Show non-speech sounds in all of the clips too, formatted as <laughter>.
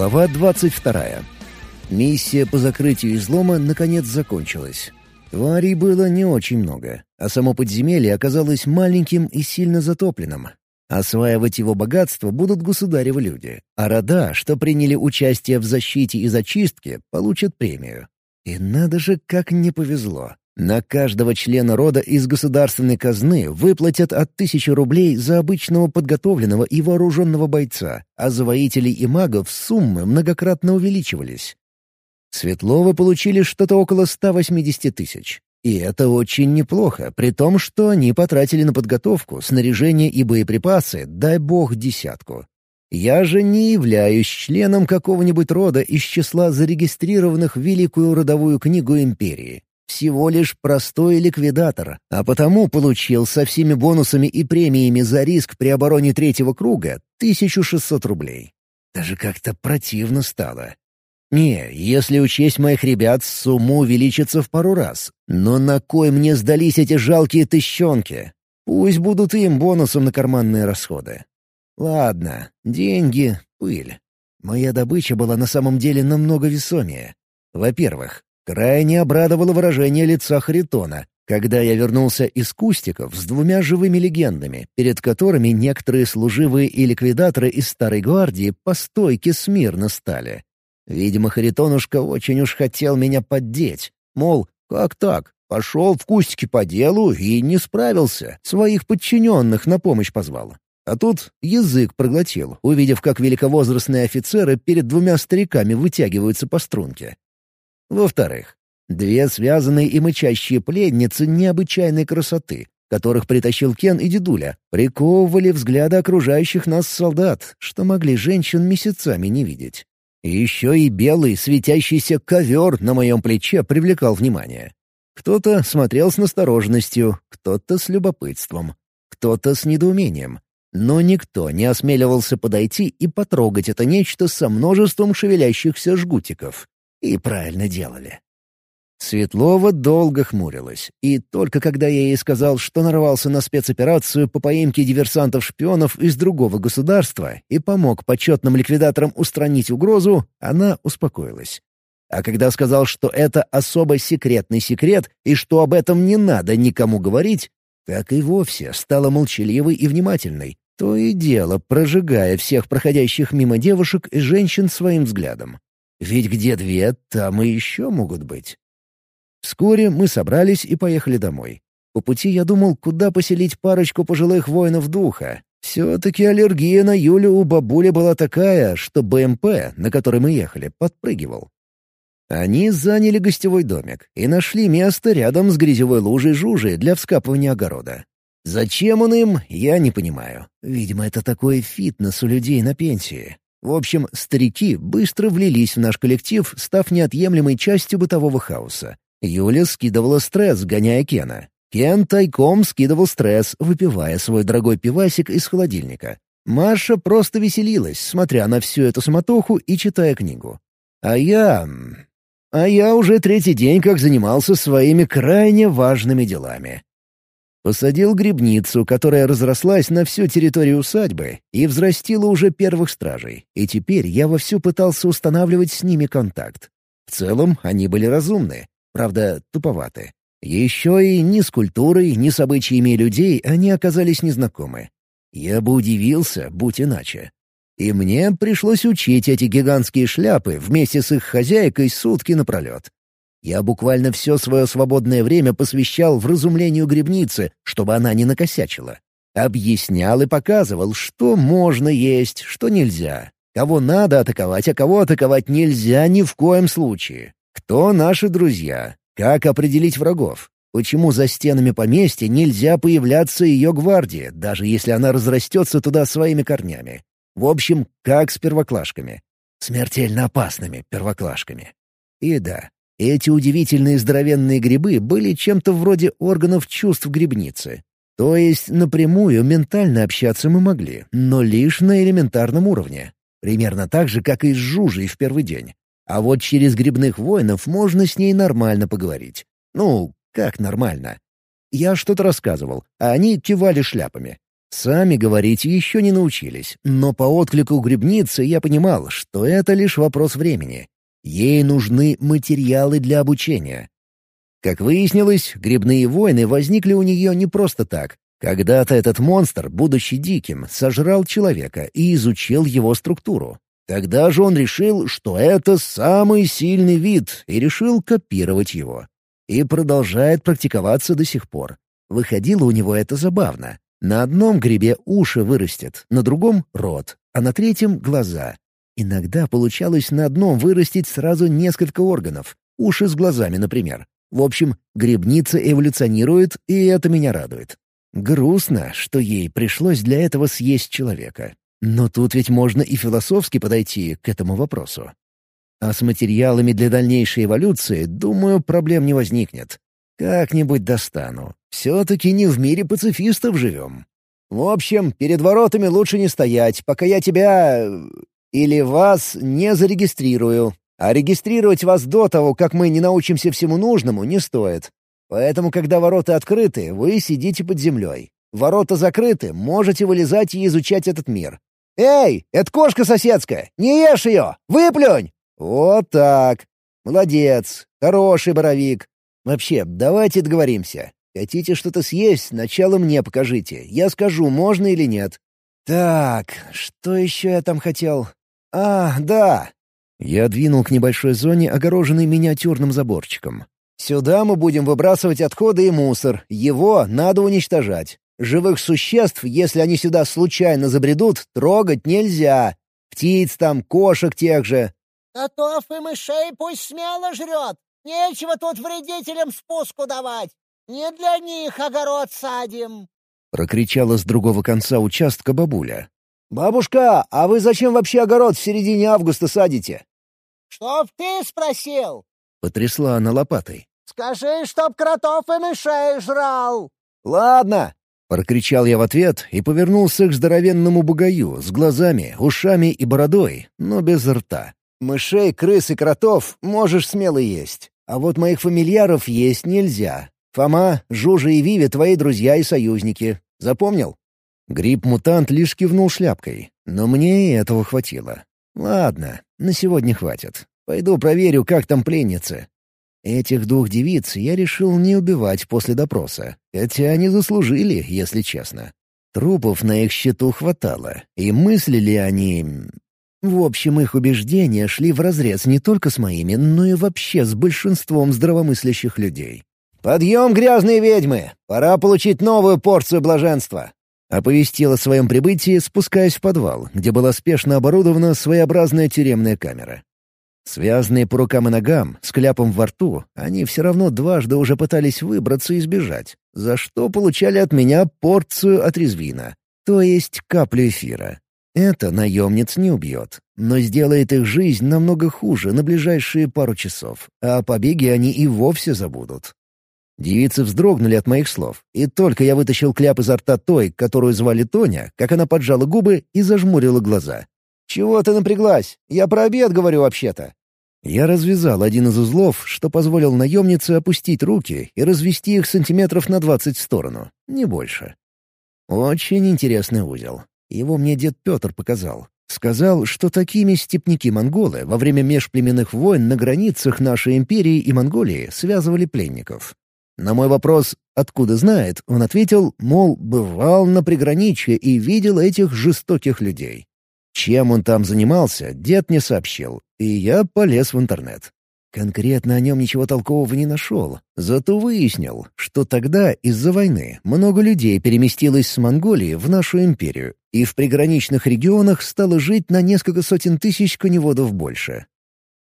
Глава 22. Миссия по закрытию излома наконец закончилась. Тварей было не очень много, а само подземелье оказалось маленьким и сильно затопленным. Осваивать его богатство будут государевы люди, а рода, что приняли участие в защите и зачистке, получат премию. И надо же, как не повезло. На каждого члена рода из государственной казны выплатят от тысячи рублей за обычного подготовленного и вооруженного бойца, а за воителей и магов суммы многократно увеличивались. Светловы получили что-то около 180 тысяч. И это очень неплохо, при том, что они потратили на подготовку, снаряжение и боеприпасы, дай бог, десятку. Я же не являюсь членом какого-нибудь рода из числа зарегистрированных в Великую родовую книгу Империи всего лишь простой ликвидатор, а потому получил со всеми бонусами и премиями за риск при обороне третьего круга 1600 рублей. Даже как-то противно стало. Не, если учесть моих ребят, сумма увеличится в пару раз. Но на кой мне сдались эти жалкие тыщенки? Пусть будут им бонусом на карманные расходы. Ладно, деньги — пыль. Моя добыча была на самом деле намного весомее. Во-первых, Крайне обрадовало выражение лица Харитона, когда я вернулся из кустиков с двумя живыми легендами, перед которыми некоторые служивые и ликвидаторы из Старой Гвардии по стойке смирно стали. Видимо, Харитонушка очень уж хотел меня поддеть. Мол, как так? Пошел в кустики по делу и не справился. Своих подчиненных на помощь позвал. А тут язык проглотил, увидев, как великовозрастные офицеры перед двумя стариками вытягиваются по струнке. Во-вторых, две связанные и мычащие пленницы необычайной красоты, которых притащил Кен и дедуля, приковывали взгляды окружающих нас солдат, что могли женщин месяцами не видеть. И еще и белый светящийся ковер на моем плече привлекал внимание. Кто-то смотрел с настороженностью, кто-то с любопытством, кто-то с недоумением. Но никто не осмеливался подойти и потрогать это нечто со множеством шевелящихся жгутиков. И правильно делали. Светлова долго хмурилась, и только когда я ей сказал, что нарвался на спецоперацию по поимке диверсантов-шпионов из другого государства и помог почетным ликвидаторам устранить угрозу, она успокоилась. А когда сказал, что это особо секретный секрет и что об этом не надо никому говорить, так и вовсе стала молчаливой и внимательной, то и дело прожигая всех проходящих мимо девушек и женщин своим взглядом. Ведь где две, там и еще могут быть. Вскоре мы собрались и поехали домой. По пути я думал, куда поселить парочку пожилых воинов духа. Все-таки аллергия на Юлю у бабули была такая, что БМП, на который мы ехали, подпрыгивал. Они заняли гостевой домик и нашли место рядом с грязевой лужей жужи для вскапывания огорода. Зачем он им, я не понимаю. Видимо, это такой фитнес у людей на пенсии. В общем, старики быстро влились в наш коллектив, став неотъемлемой частью бытового хаоса. Юля скидывала стресс, гоняя Кена. Кен тайком скидывал стресс, выпивая свой дорогой пивасик из холодильника. Маша просто веселилась, смотря на всю эту самотоху и читая книгу. А я... А я уже третий день как занимался своими крайне важными делами. Посадил грибницу, которая разрослась на всю территорию усадьбы и взрастила уже первых стражей, и теперь я вовсю пытался устанавливать с ними контакт. В целом, они были разумны, правда, туповаты. Еще и ни с культурой, ни с обычаями людей они оказались незнакомы. Я бы удивился, будь иначе. И мне пришлось учить эти гигантские шляпы вместе с их хозяйкой сутки напролет. Я буквально все свое свободное время посвящал вразумлению грибницы, чтобы она не накосячила. Объяснял и показывал, что можно есть, что нельзя. Кого надо атаковать, а кого атаковать нельзя ни в коем случае. Кто наши друзья? Как определить врагов? Почему за стенами поместья нельзя появляться ее гвардии, даже если она разрастется туда своими корнями? В общем, как с первоклашками. Смертельно опасными первоклашками. И да, эти удивительные здоровенные грибы были чем-то вроде органов чувств грибницы. То есть напрямую ментально общаться мы могли, но лишь на элементарном уровне. Примерно так же, как и с Жужей в первый день. А вот через грибных воинов можно с ней нормально поговорить. Ну, как нормально? Я что-то рассказывал, а они кивали шляпами. Сами говорить еще не научились, но по отклику грибницы я понимал, что это лишь вопрос времени. Ей нужны материалы для обучения. Как выяснилось, грибные войны возникли у нее не просто так. Когда-то этот монстр, будучи диким, сожрал человека и изучил его структуру. Тогда же он решил, что это самый сильный вид, и решил копировать его. И продолжает практиковаться до сих пор. Выходило у него это забавно. На одном грибе уши вырастет, на другом — рот, а на третьем — глаза. Иногда получалось на одном вырастить сразу несколько органов. Уши с глазами, например. В общем, грибница эволюционирует, и это меня радует. Грустно, что ей пришлось для этого съесть человека. Но тут ведь можно и философски подойти к этому вопросу. А с материалами для дальнейшей эволюции, думаю, проблем не возникнет. Как-нибудь достану. Все-таки не в мире пацифистов живем. В общем, перед воротами лучше не стоять, пока я тебя... или вас не зарегистрирую. А регистрировать вас до того, как мы не научимся всему нужному, не стоит. Поэтому, когда ворота открыты, вы сидите под землей. Ворота закрыты, можете вылезать и изучать этот мир. «Эй, это кошка соседская! Не ешь ее! Выплюнь!» «Вот так! Молодец! Хороший боровик! Вообще, давайте договоримся. Хотите что-то съесть, сначала мне покажите. Я скажу, можно или нет. Так, что еще я там хотел? А, да, я двинул к небольшой зоне, огороженной миниатюрным заборчиком. «Сюда мы будем выбрасывать отходы и мусор. Его надо уничтожать. Живых существ, если они сюда случайно забредут, трогать нельзя. Птиц там, кошек тех же». «Котов и мышей пусть смело жрет. Нечего тут вредителям спуску давать. Не для них огород садим». Прокричала с другого конца участка бабуля. «Бабушка, а вы зачем вообще огород в середине августа садите?» «Чтоб ты спросил!» — потрясла она лопатой. «Скажи, чтоб кротов и мышей жрал!» «Ладно!» — прокричал я в ответ и повернулся к здоровенному бугаю с глазами, ушами и бородой, но без рта. «Мышей, крыс и кротов можешь смело есть, а вот моих фамильяров есть нельзя. Фома, Жужа и Виви — твои друзья и союзники. Запомнил?» Гриб-мутант лишь кивнул шляпкой, но мне и этого хватило. Ладно, на сегодня хватит. Пойду проверю, как там пленницы. Этих двух девиц я решил не убивать после допроса, хотя они заслужили, если честно. Трупов на их счету хватало, и мыслили они... В общем, их убеждения шли вразрез не только с моими, но и вообще с большинством здравомыслящих людей. «Подъем, грязные ведьмы! Пора получить новую порцию блаженства!» Оповестил о своем прибытии, спускаясь в подвал, где была спешно оборудована своеобразная тюремная камера. Связанные по рукам и ногам, с кляпом во рту, они все равно дважды уже пытались выбраться и сбежать, за что получали от меня порцию отрезвина, то есть каплю эфира. Это наемниц не убьет, но сделает их жизнь намного хуже на ближайшие пару часов, а о побеге они и вовсе забудут. Девицы вздрогнули от моих слов, и только я вытащил кляп изо рта той, которую звали Тоня, как она поджала губы и зажмурила глаза. «Чего ты напряглась? Я про обед говорю вообще-то». Я развязал один из узлов, что позволил наемнице опустить руки и развести их сантиметров на двадцать в сторону, не больше. Очень интересный узел. Его мне дед Петр показал. Сказал, что такими степники-монголы во время межплеменных войн на границах нашей империи и Монголии связывали пленников. На мой вопрос «откуда знает?» он ответил, мол, бывал на приграничье и видел этих жестоких людей. Чем он там занимался, дед не сообщил, и я полез в интернет. Конкретно о нем ничего толкового не нашел, зато выяснил, что тогда из-за войны много людей переместилось с Монголии в нашу империю, и в приграничных регионах стало жить на несколько сотен тысяч коневодов больше.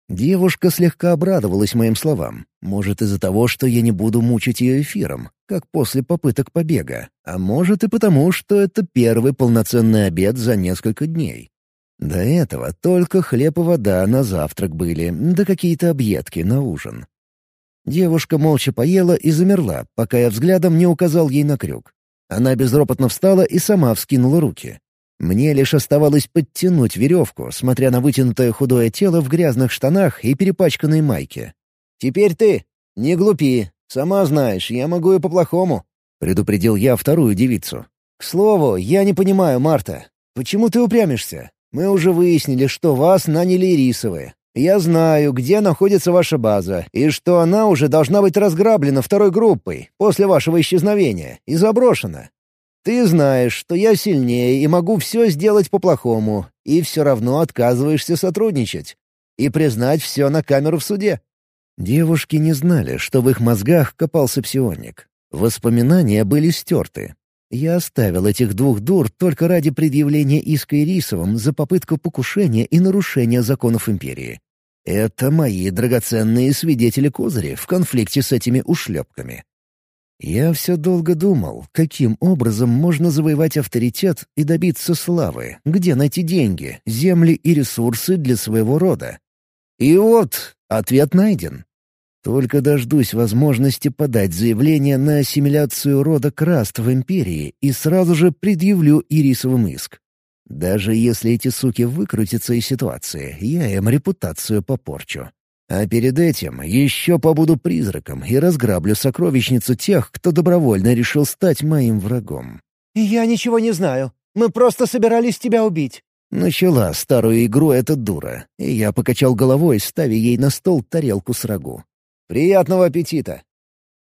Девушка слегка обрадовалась моим словам. Может, из-за того, что я не буду мучить ее эфиром, как после попыток побега. А может и потому, что это первый полноценный обед за несколько дней. До этого только хлеб и вода на завтрак были, да какие-то объедки на ужин. Девушка молча поела и замерла, пока я взглядом не указал ей на крюк. Она безропотно встала и сама вскинула руки. Мне лишь оставалось подтянуть веревку, смотря на вытянутое худое тело в грязных штанах и перепачканной майке. «Теперь ты! Не глупи! Сама знаешь, я могу и по-плохому!» — предупредил я вторую девицу. К слову, я не понимаю, Марта, почему ты упрямишься? Мы уже выяснили, что вас наняли Ирисовы. Я знаю, где находится ваша база, и что она уже должна быть разграблена второй группой после вашего исчезновения и заброшена. Ты знаешь, что я сильнее и могу все сделать по-плохому, и все равно отказываешься сотрудничать и признать все на камеру в суде». Девушки не знали, что в их мозгах копался псионик. Воспоминания были стерты. Я оставил этих двух дур только ради предъявления иска Ирисовым за попытку покушения и нарушения законов Империи. Это мои драгоценные свидетели козыри в конфликте с этими ушлепками. Я все долго думал, каким образом можно завоевать авторитет и добиться славы, где найти деньги, земли и ресурсы для своего рода. И вот ответ найден. Только дождусь возможности подать заявление на ассимиляцию рода Краст в Империи и сразу же предъявлю Ирисовым иск. Даже если эти суки выкрутятся из ситуации, я им репутацию попорчу. А перед этим еще побуду призраком и разграблю сокровищницу тех, кто добровольно решил стать моим врагом. «Я ничего не знаю. Мы просто собирались тебя убить». Начала старую игру эта дура, и я покачал головой, ставя ей на стол тарелку с рагу. «Приятного аппетита!»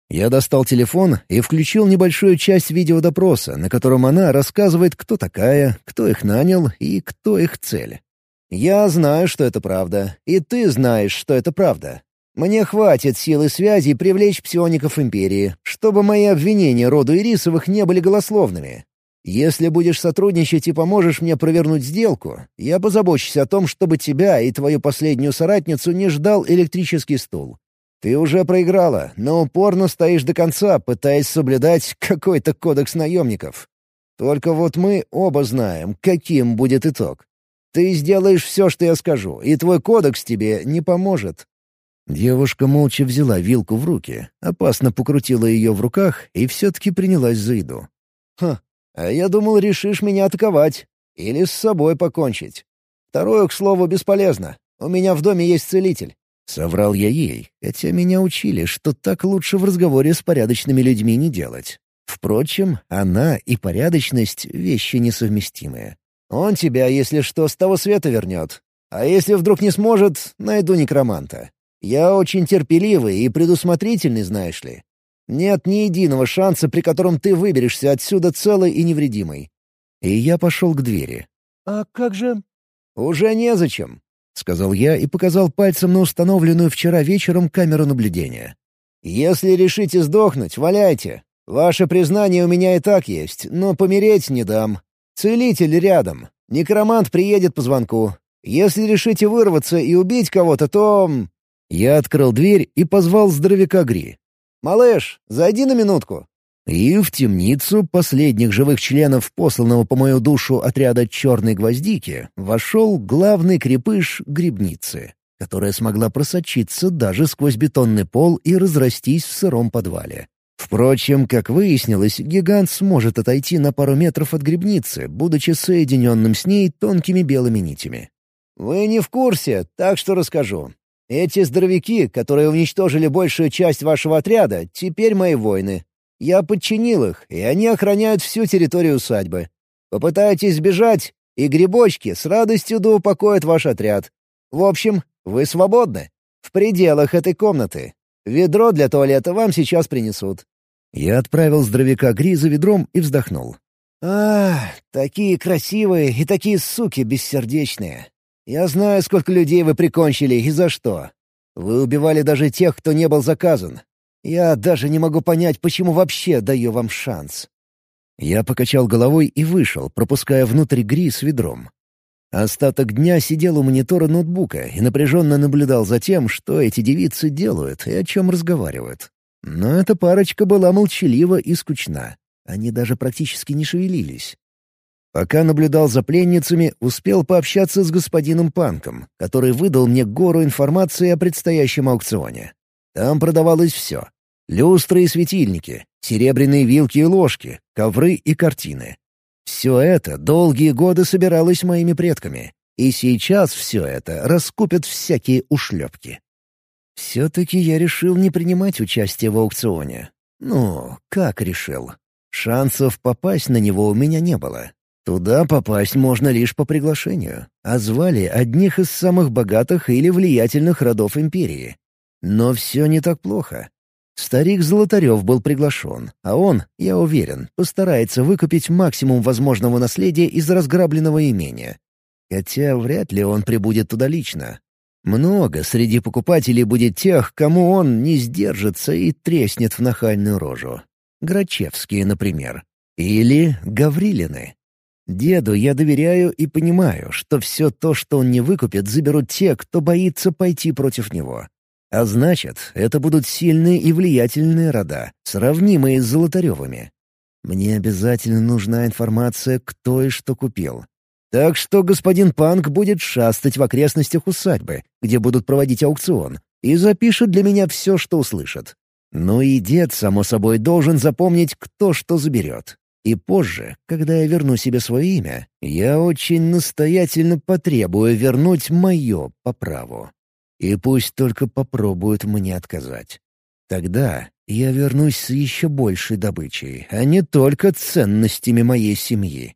Я достал телефон и включил небольшую часть видеодопроса, на котором она рассказывает, кто такая, кто их нанял и кто их цель. Я знаю, что это правда, и ты знаешь, что это правда. Мне хватит силы связи привлечь псиоников Империи, чтобы мои обвинения роду Ирисовых не были голословными. Если будешь сотрудничать и поможешь мне провернуть сделку, я позабочусь о том, чтобы тебя и твою последнюю соратницу не ждал электрический стул. Ты уже проиграла, но упорно стоишь до конца, пытаясь соблюдать какой-то кодекс наемников. Только вот мы оба знаем, каким будет итог. Ты сделаешь все, что я скажу, и твой кодекс тебе не поможет». Девушка молча взяла вилку в руки, опасно покрутила ее в руках и все-таки принялась за еду. «Ха, а я думал, решишь меня атаковать. Или с собой покончить. Второе, к слову, бесполезно. У меня в доме есть целитель». Соврал я ей, хотя меня учили, что так лучше в разговоре с порядочными людьми не делать. Впрочем, она и порядочность — вещи несовместимые. Он тебя, если что, с того света вернет. А если вдруг не сможет, найду некроманта. Я очень терпеливый и предусмотрительный, знаешь ли. Нет ни единого шанса, при котором ты выберешься отсюда целый и невредимый. И я пошел к двери. «А как же...» «Уже незачем», — сказал я и показал пальцем на установленную вчера вечером камеру наблюдения. «Если решите сдохнуть, валяйте. Ваше признание у меня и так есть, но помереть не дам. Целитель рядом. Некромант приедет по звонку. Если решите вырваться и убить кого-то, то...» Я открыл дверь и позвал здоровяка Гри. «Малыш, зайди на минутку». И в темницу последних живых членов посланного по мою душу отряда «Черной гвоздики» вошел главный крепыш грибницы, которая смогла просочиться даже сквозь бетонный пол и разрастись в сыром подвале. Впрочем, как выяснилось, гигант сможет отойти на пару метров от грибницы, будучи соединенным с ней тонкими белыми нитями. «Вы не в курсе, так что расскажу. Эти здоровяки, которые уничтожили большую часть вашего отряда, теперь мои воины. Я подчинил их, и они охраняют всю территорию усадьбы. Попытаетесь сбежать, и грибочки с радостью доупокоят ваш отряд. В общем, вы свободны. В пределах этой комнаты. Ведро для туалета вам сейчас принесут». Я отправил здоровяка Гри за ведром и вздохнул. «Ах, такие красивые и такие суки бессердечные. Я знаю, сколько людей вы прикончили и за что. Вы убивали даже тех, кто не был заказан. Я даже не могу понять, почему вообще даю вам шанс». Я покачал головой и вышел, пропуская внутрь Гри с ведром. Остаток дня сидел у монитора ноутбука и напряженно наблюдал за тем, что эти девицы делают и о чем разговаривают. Но эта парочка была молчалива и скучна. Они даже практически не шевелились. Пока наблюдал за пленницами, успел пообщаться с господином Панком, который выдал мне гору информации о предстоящем аукционе. Там продавалось все. Люстры и светильники, серебряные вилки и ложки, ковры и картины. Все это долгие годы собиралось моими предками, и сейчас все это раскупят всякие ушлепки. Все-таки я решил не принимать участие в аукционе. Ну, как решил? Шансов попасть на него у меня не было. Туда попасть можно лишь по приглашению, а звали одних из самых богатых или влиятельных родов империи. Но все не так плохо. Старик Золотарев был приглашен, а он, я уверен, постарается выкупить максимум возможного наследия из разграбленного имения. Хотя вряд ли он прибудет туда лично. Много среди покупателей будет тех, кому он не сдержится и треснет в нахальную рожу. Грачевские, например. Или Гаврилины. Деду я доверяю и понимаю, что все то, что он не выкупит, заберут те, кто боится пойти против него. А значит, это будут сильные и влиятельные рода, сравнимые с Золотаревыми. Мне обязательно нужна информация, кто и что купил. Так что господин Панк будет шастать в окрестностях усадьбы, где будут проводить аукцион, и запишет для меня все, что услышит. Ну и дед, само собой, должен запомнить, кто что заберет. И позже, когда я верну себе свое имя, я очень настоятельно потребую вернуть мое по праву. И пусть только попробуют мне отказать. Тогда я вернусь с еще большей добычей, а не только ценностями моей семьи.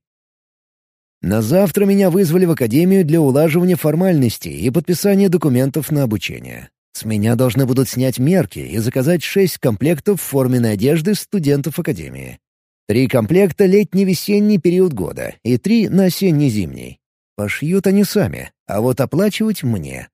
На завтра меня вызвали в академию для улаживания формальностей и подписания документов на обучение. С меня должны будут снять мерки и заказать шесть комплектов форменной одежды студентов академии. Три комплекта летний-весенний период года и три на осенний-зимний. Пошьют они сами, а вот оплачивать мне.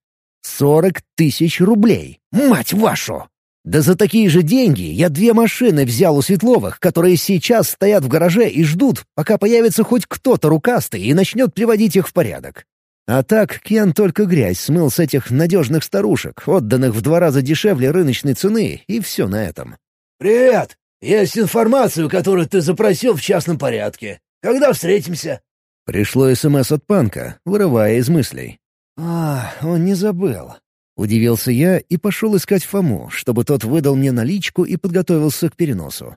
Сорок тысяч рублей! Мать вашу! Да за такие же деньги я две машины взял у Светловых, которые сейчас стоят в гараже и ждут, пока появится хоть кто-то рукастый и начнет приводить их в порядок. А так Кен только грязь смыл с этих надежных старушек, отданных в два раза дешевле рыночной цены, и все на этом. «Привет! Есть информацию, которую ты запросил в частном порядке. Когда встретимся?» Пришло СМС от Панка, вырывая из мыслей. «А, он не забыл». Удивился я и пошел искать Фому, чтобы тот выдал мне наличку и подготовился к переносу.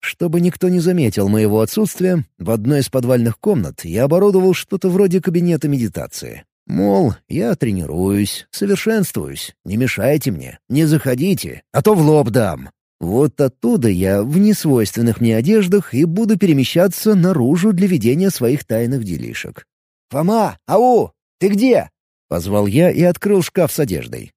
Чтобы никто не заметил моего отсутствия, в одной из подвальных комнат я оборудовал что-то вроде кабинета медитации. Мол, я тренируюсь, совершенствуюсь, не мешайте мне, не заходите, а то в лоб дам. Вот оттуда я в несвойственных мне одеждах и буду перемещаться наружу для ведения своих тайных делишек. «Фома! Ау! Ты где?» — позвал я и открыл шкаф с одеждой.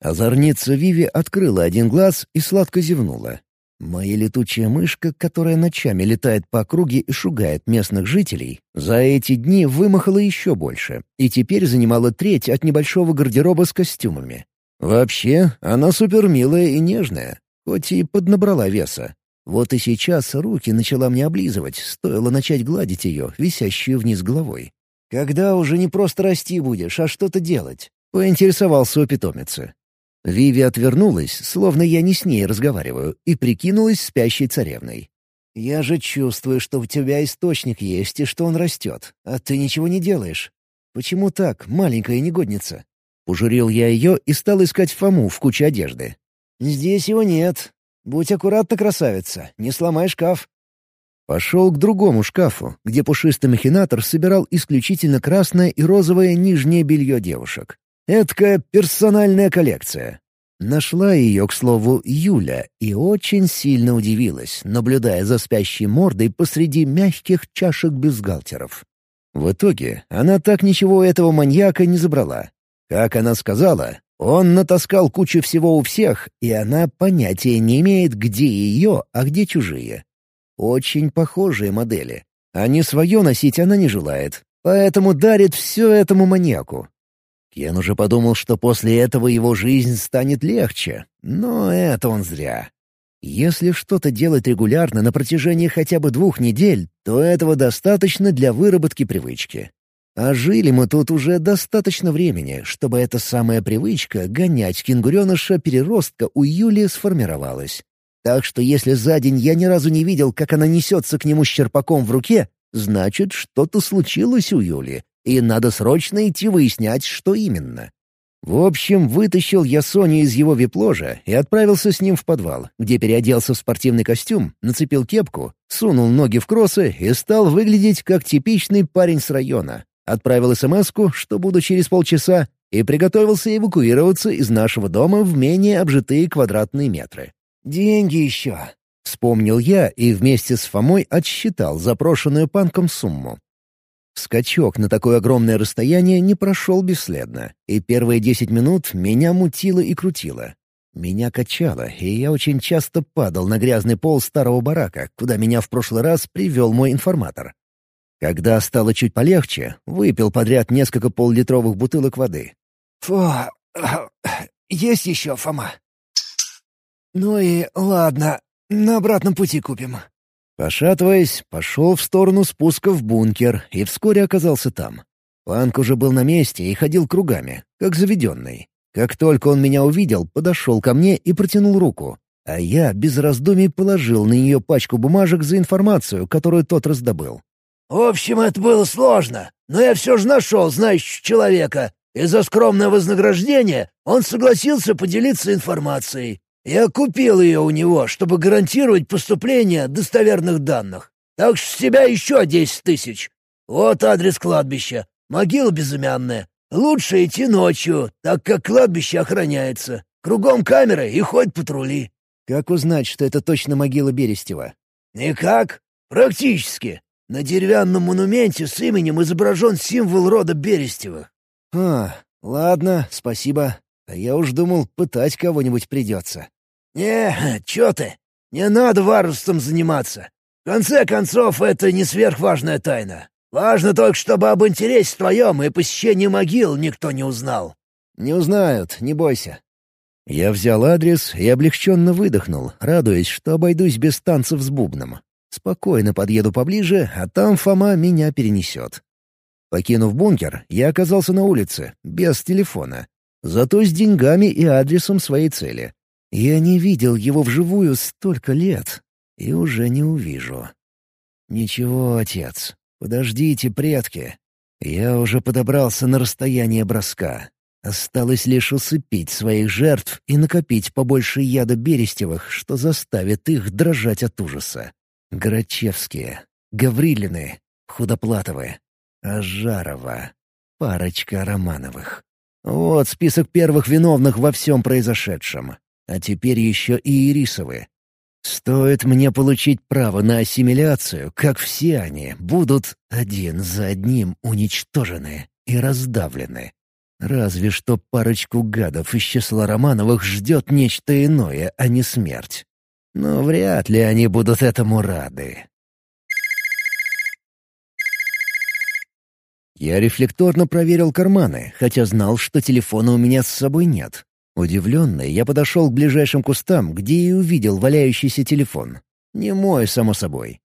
Озорница Виви открыла один глаз и сладко зевнула. Моя летучая мышка, которая ночами летает по округе и шугает местных жителей, за эти дни вымахала еще больше и теперь занимала треть от небольшого гардероба с костюмами. Вообще, она супермилая и нежная, хоть и поднабрала веса. Вот и сейчас руки начала мне облизывать, стоило начать гладить ее, висящую вниз головой. «Когда уже не просто расти будешь, а что-то делать?» — поинтересовался у питомицы. Виви отвернулась, словно я не с ней разговариваю, и прикинулась спящей царевной. «Я же чувствую, что у тебя источник есть и что он растет, а ты ничего не делаешь. Почему так, маленькая негодница?» Пожурил я ее и стал искать Фому в куче одежды. «Здесь его нет. Будь аккуратна, красавица, не сломай шкаф». Пошел к другому шкафу, где пушистый махинатор собирал исключительно красное и розовое нижнее белье девушек. Эдакая персональная коллекция. Нашла ее, к слову, Юля, и очень сильно удивилась, наблюдая за спящей мордой посреди мягких чашек бюстгальтеров. В итоге она так ничего этого маньяка не забрала, как она сказала, он натаскал кучу всего у всех, и она понятия не имеет, где ее, а где чужие. Очень похожие модели. А не свое носить она не желает, поэтому дарит все этому маньяку. Кен уже подумал, что после этого его жизнь станет легче, но это он зря. Если что-то делать регулярно на протяжении хотя бы двух недель, то этого достаточно для выработки привычки. А жили мы тут уже достаточно времени, чтобы эта самая привычка гонять кенгуреныша-переростка у Юли сформировалась. Так что если за день я ни разу не видел, как она несется к нему с черпаком в руке, значит, что-то случилось у Юли, и надо срочно идти выяснять, что именно. В общем, вытащил я Соню из его вип-ложа и отправился с ним в подвал, где переоделся в спортивный костюм, нацепил кепку, сунул ноги в кроссы и стал выглядеть как типичный парень с района, Отправил смс что буду через полчаса, и приготовился эвакуироваться из нашего дома в менее обжитые квадратные метры. «Деньги еще», — Вспомнил я и вместе с Фомой отсчитал запрошенную панком сумму. Скачок на такое огромное расстояние не прошел бесследно, и первые десять минут меня мутило и крутило. Меня качало, и я очень часто падал на грязный пол старого барака, куда меня в прошлый раз привел мой информатор. Когда стало чуть полегче, выпил подряд несколько поллитровых бутылок воды. «Фу, <clears throat> есть еще, Фома?» «Ну и ладно, на обратном пути купим». Пошатываясь, пошел в сторону спуска в бункер и вскоре оказался там. Панк уже был на месте и ходил кругами, как заведенный. Как только он меня увидел, подошел ко мне и протянул руку. А я без раздумий положил на нее пачку бумажек за информацию, которую тот раздобыл. «В общем, это было сложно, но я все же нашел знающего человека, и за скромное вознаграждение он согласился поделиться информацией. Я купил ее у него, чтобы гарантировать поступление достоверных данных. Так что с тебя еще десять тысяч. Вот адрес кладбища. Могила безымянная. Лучше идти ночью, так как кладбище охраняется. Кругом камеры и хоть патрули». «Как узнать, что это точно могила Берестева?» «Никак. Практически. На деревянном монументе с именем изображен символ рода Берестевых». «А, ладно, спасибо. А я уж думал, пытать кого-нибудь придется. «Не, чё ты? Не надо варварством заниматься. В конце концов, это не сверхважная тайна. Важно только, чтобы об интересе твоем и посещении могил никто не узнал». «Не узнают, не бойся». Я взял адрес и облегченно выдохнул, радуясь, что обойдусь без танцев с бубном. Спокойно подъеду поближе, а там Фома меня перенесет. Покинув бункер, я оказался на улице, без телефона. Зато с деньгами и адресом своей цели. Я не видел его вживую столько лет и уже не увижу. «Ничего, отец, подождите, предки. Я уже подобрался на расстояние броска. Осталось лишь усыпить своих жертв и накопить побольше яда Берестевых, что заставит их дрожать от ужаса. Грачевские, Гаврилины, Худоплатовы, Ажарова, парочка Романовых. Вот список первых виновных во всем произошедшем. А теперь еще и Ирисовы. Стоит мне получить право на ассимиляцию, как все они будут один за одним уничтожены и раздавлены. Разве что парочку гадов из числа Романовых ждет нечто иное, а не смерть. Но вряд ли они будут этому рады. Я рефлекторно проверил карманы, хотя знал, что телефона у меня с собой нет. Удивленный, я подошел к ближайшим кустам, где и увидел валяющийся телефон. Не мой, само собой.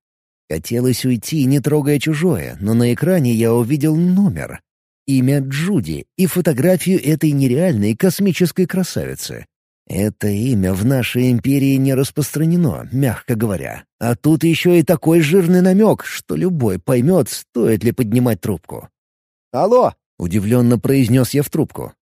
Хотелось уйти, не трогая чужое, но на экране я увидел номер. Имя Джуди и фотографию этой нереальной космической красавицы. Это имя в нашей империи не распространено, мягко говоря. А тут еще и такой жирный намек, что любой поймет, стоит ли поднимать трубку. «Алло!» — удивленно произнес я в трубку.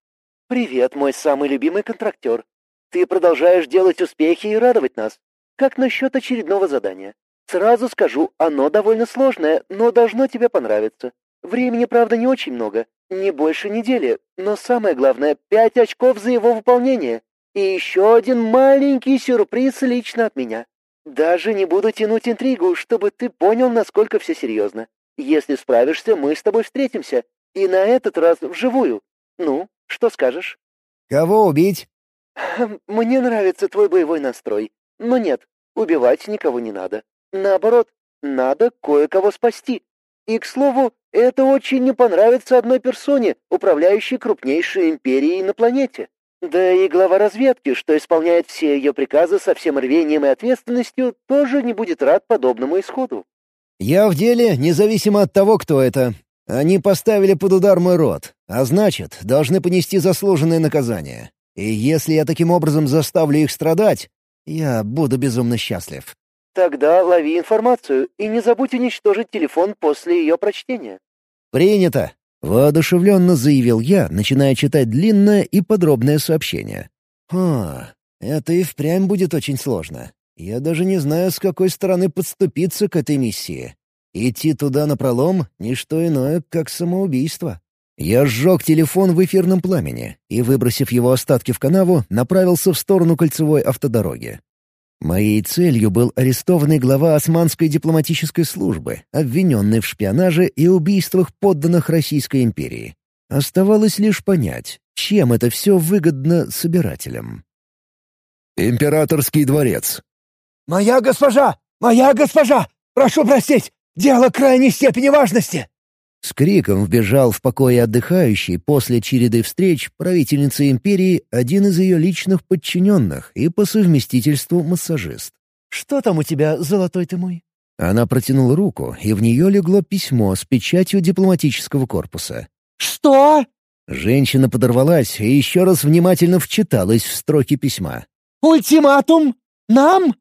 «Привет, мой самый любимый контрактер. Ты продолжаешь делать успехи и радовать нас. Как насчет очередного задания? Сразу скажу, оно довольно сложное, но должно тебе понравиться. Времени, правда, не очень много, не больше недели, но самое главное — пять очков за его выполнение. И еще один маленький сюрприз лично от меня. Даже не буду тянуть интригу, чтобы ты понял, насколько все серьезно. Если справишься, мы с тобой встретимся, и на этот раз вживую. Ну, что скажешь?» «Кого убить?» «Мне нравится твой боевой настрой. Но нет, убивать никого не надо. Наоборот, надо кое-кого спасти. И, к слову, это очень не понравится одной персоне, управляющей крупнейшей империей на планете. Да и глава разведки, что исполняет все ее приказы со всем рвением и ответственностью, тоже не будет рад подобному исходу». «Я в деле, независимо от того, кто это. Они поставили под удар мой род, а значит, должны понести заслуженное наказание. И если я таким образом заставлю их страдать, я буду безумно счастлив. Тогда лови информацию и не забудь уничтожить телефон после ее прочтения. Принято. Воодушевленно заявил я, начиная читать длинное и подробное сообщение. А, это и впрямь будет очень сложно. Я даже не знаю, с какой стороны подступиться к этой миссии. Идти туда напролом — ничто иное, как самоубийство. Я сжег телефон в эфирном пламени и, выбросив его остатки в канаву, направился в сторону кольцевой автодороги. Моей целью был арестованный глава османской дипломатической службы, обвиненный в шпионаже и убийствах подданных Российской империи. Оставалось лишь понять, чем это все выгодно собирателям. «Императорский дворец». «Моя госпожа! Моя госпожа! Прошу простить! Дело крайней степени важности!» С криком вбежал в покое отдыхающий после череды встреч правительницы империи один из ее личных подчиненных и по совместительству массажист. «Что там у тебя, золотой ты мой?» Она протянула руку, и в нее легло письмо с печатью дипломатического корпуса. «Что?» Женщина подорвалась и еще раз внимательно вчиталась в строки письма. «Ультиматум? Нам?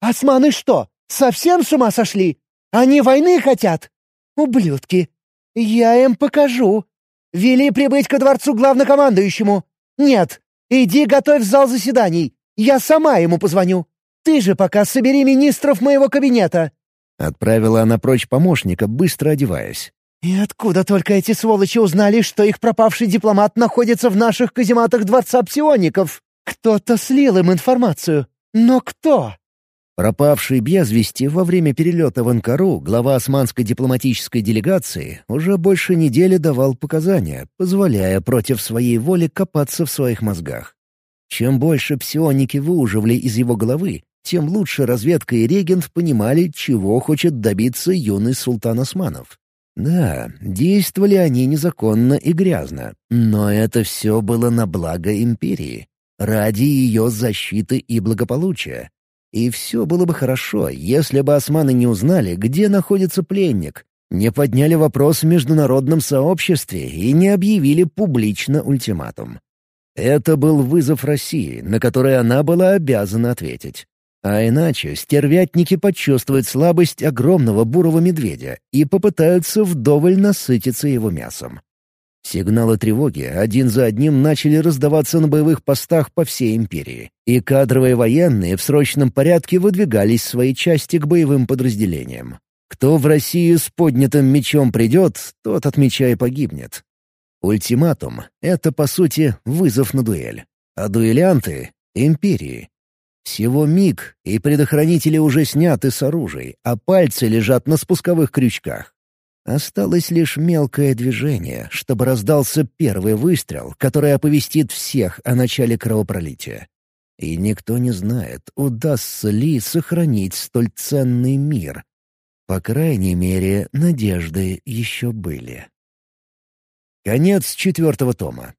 Османы что, совсем с ума сошли? Они войны хотят? Ублюдки! «Я им покажу. Вели прибыть ко дворцу главнокомандующему. Нет, иди готовь зал заседаний. Я сама ему позвоню. Ты же пока собери министров моего кабинета». Отправила она прочь помощника, быстро одеваясь. «И откуда только эти сволочи узнали, что их пропавший дипломат находится в наших казематах дворца псиоников? Кто-то слил им информацию. Но кто?» Пропавший без вести во время перелета в Анкару глава османской дипломатической делегации уже больше недели давал показания, позволяя против своей воли копаться в своих мозгах. Чем больше псионики выуживали из его головы, тем лучше разведка и регент понимали, чего хочет добиться юный султан Османов. Да, действовали они незаконно и грязно, но это все было на благо империи, ради ее защиты и благополучия. И все было бы хорошо, если бы османы не узнали, где находится пленник, не подняли вопрос в международном сообществе и не объявили публично ультиматум. Это был вызов России, на который она была обязана ответить. А иначе стервятники почувствуют слабость огромного бурого медведя и попытаются вдоволь насытиться его мясом. Сигналы тревоги один за одним начали раздаваться на боевых постах по всей империи, и кадровые военные в срочном порядке выдвигались свои части к боевым подразделениям. Кто в Россию с поднятым мечом придет, тот от меча и погибнет. Ультиматум — это, по сути, вызов на дуэль. А дуэлянты — империи. Всего миг, и предохранители уже сняты с оружия, а пальцы лежат на спусковых крючках. Осталось лишь мелкое движение, чтобы раздался первый выстрел, который оповестит всех о начале кровопролития. И никто не знает, удастся ли сохранить столь ценный мир. По крайней мере, надежды еще были. Конец четвертого тома.